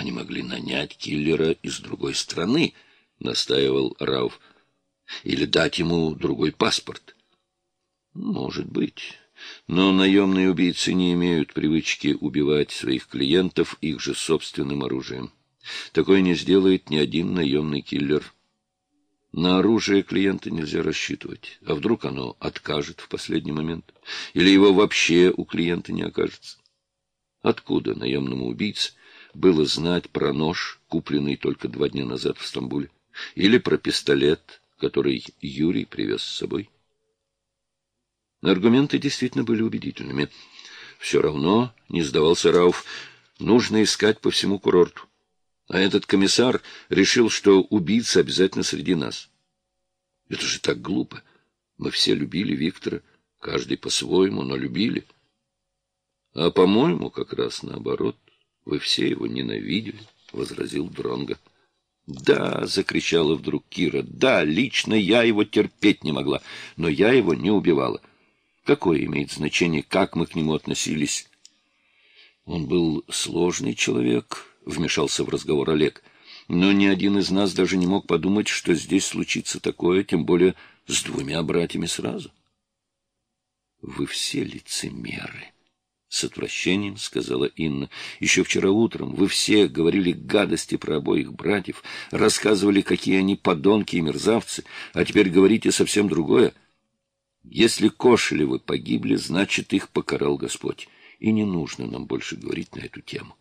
Они могли нанять киллера из другой страны, настаивал Рауф, или дать ему другой паспорт. Может быть. Но наемные убийцы не имеют привычки убивать своих клиентов их же собственным оружием. Такое не сделает ни один наемный киллер. На оружие клиента нельзя рассчитывать. А вдруг оно откажет в последний момент? Или его вообще у клиента не окажется? Откуда наемному убийце было знать про нож, купленный только два дня назад в Стамбуле? Или про пистолет, который Юрий привез с собой? Аргументы действительно были убедительными. Все равно, не сдавался Рауф, нужно искать по всему курорту. А этот комиссар решил, что убийца обязательно среди нас. Это же так глупо. Мы все любили Виктора, каждый по-своему, но любили. А, по-моему, как раз наоборот. Вы все его ненавидели, — возразил Дронго. «Да!» — закричала вдруг Кира. «Да, лично я его терпеть не могла, но я его не убивала. Какое имеет значение, как мы к нему относились? Он был сложный человек, — вмешался в разговор Олег. Но ни один из нас даже не мог подумать, что здесь случится такое, тем более с двумя братьями сразу. — Вы все лицемеры, — с отвращением сказала Инна. — Еще вчера утром вы все говорили гадости про обоих братьев, рассказывали, какие они подонки и мерзавцы, а теперь говорите совсем другое — если Кошелевы погибли, значит, их покарал Господь. И не нужно нам больше говорить на эту тему.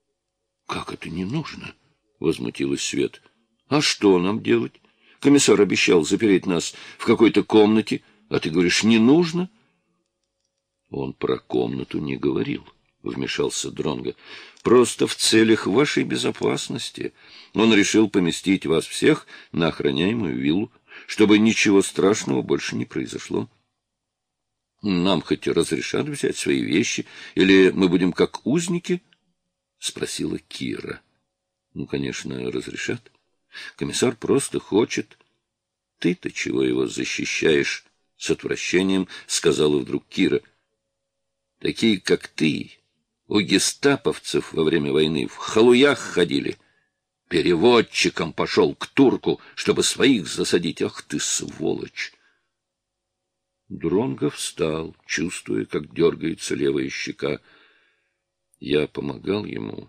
— Как это не нужно? — возмутилась Свет. — А что нам делать? Комиссар обещал запереть нас в какой-то комнате, а ты говоришь, не нужно? Он про комнату не говорил, — вмешался Дронго. Просто в целях вашей безопасности он решил поместить вас всех на охраняемую виллу чтобы ничего страшного больше не произошло. Нам хоть разрешат взять свои вещи, или мы будем как узники? — спросила Кира. — Ну, конечно, разрешат. Комиссар просто хочет. — Ты-то чего его защищаешь? — с отвращением сказала вдруг Кира. — Такие, как ты, у гестаповцев во время войны в халуях ходили — Переводчиком пошел к турку, чтобы своих засадить. Ах ты, сволочь! Дронго встал, чувствуя, как дергается левая щека. Я помогал ему,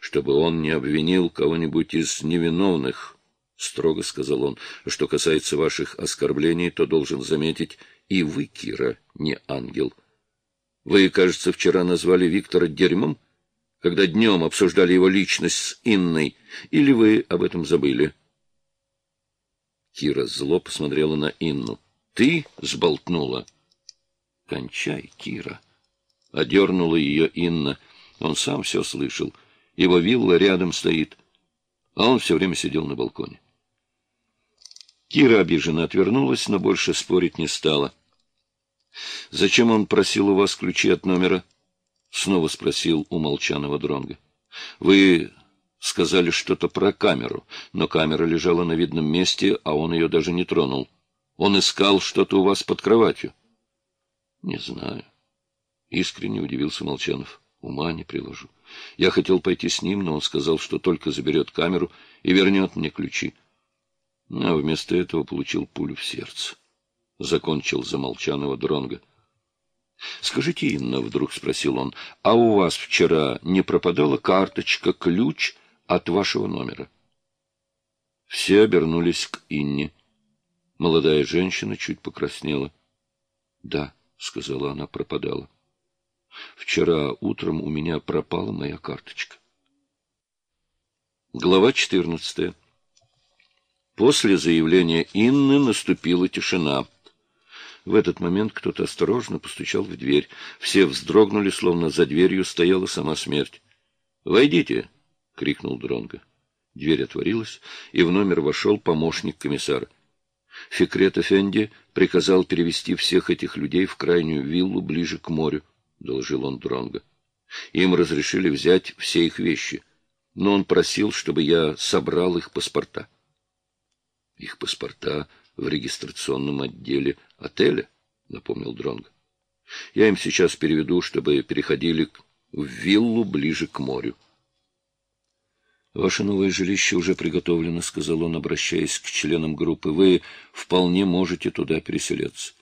чтобы он не обвинил кого-нибудь из невиновных, — строго сказал он. Что касается ваших оскорблений, то должен заметить, и вы, Кира, не ангел. Вы, кажется, вчера назвали Виктора дерьмом? — когда днем обсуждали его личность с Инной, или вы об этом забыли? Кира зло посмотрела на Инну. — Ты сболтнула? — Кончай, Кира. Одернула ее Инна. Он сам все слышал. Его вилла рядом стоит, а он все время сидел на балконе. Кира обиженно отвернулась, но больше спорить не стала. — Зачем он просил у вас ключи от номера? —— снова спросил у молчаного Дронга. Вы сказали что-то про камеру, но камера лежала на видном месте, а он ее даже не тронул. Он искал что-то у вас под кроватью. — Не знаю. Искренне удивился Молчанов. Ума не приложу. Я хотел пойти с ним, но он сказал, что только заберет камеру и вернет мне ключи. А вместо этого получил пулю в сердце. Закончил за Молчанова Дронга. — Скажите, Инна, — вдруг спросил он, — а у вас вчера не пропадала карточка, ключ от вашего номера? Все обернулись к Инне. Молодая женщина чуть покраснела. — Да, — сказала она, — пропадала. Вчера утром у меня пропала моя карточка. Глава четырнадцатая. После заявления Инны наступила тишина. В этот момент кто-то осторожно постучал в дверь. Все вздрогнули, словно за дверью стояла сама смерть. «Войдите!» — крикнул Дронго. Дверь отворилась, и в номер вошел помощник комиссара. Фикрет Эфенди приказал перевести всех этих людей в крайнюю виллу ближе к морю, — доложил он Дронго. Им разрешили взять все их вещи, но он просил, чтобы я собрал их паспорта. Их паспорта в регистрационном отделе отеля, — напомнил Дронг. Я им сейчас переведу, чтобы переходили в виллу ближе к морю. «Ваше новое жилище уже приготовлено», — сказал он, обращаясь к членам группы. «Вы вполне можете туда переселяться.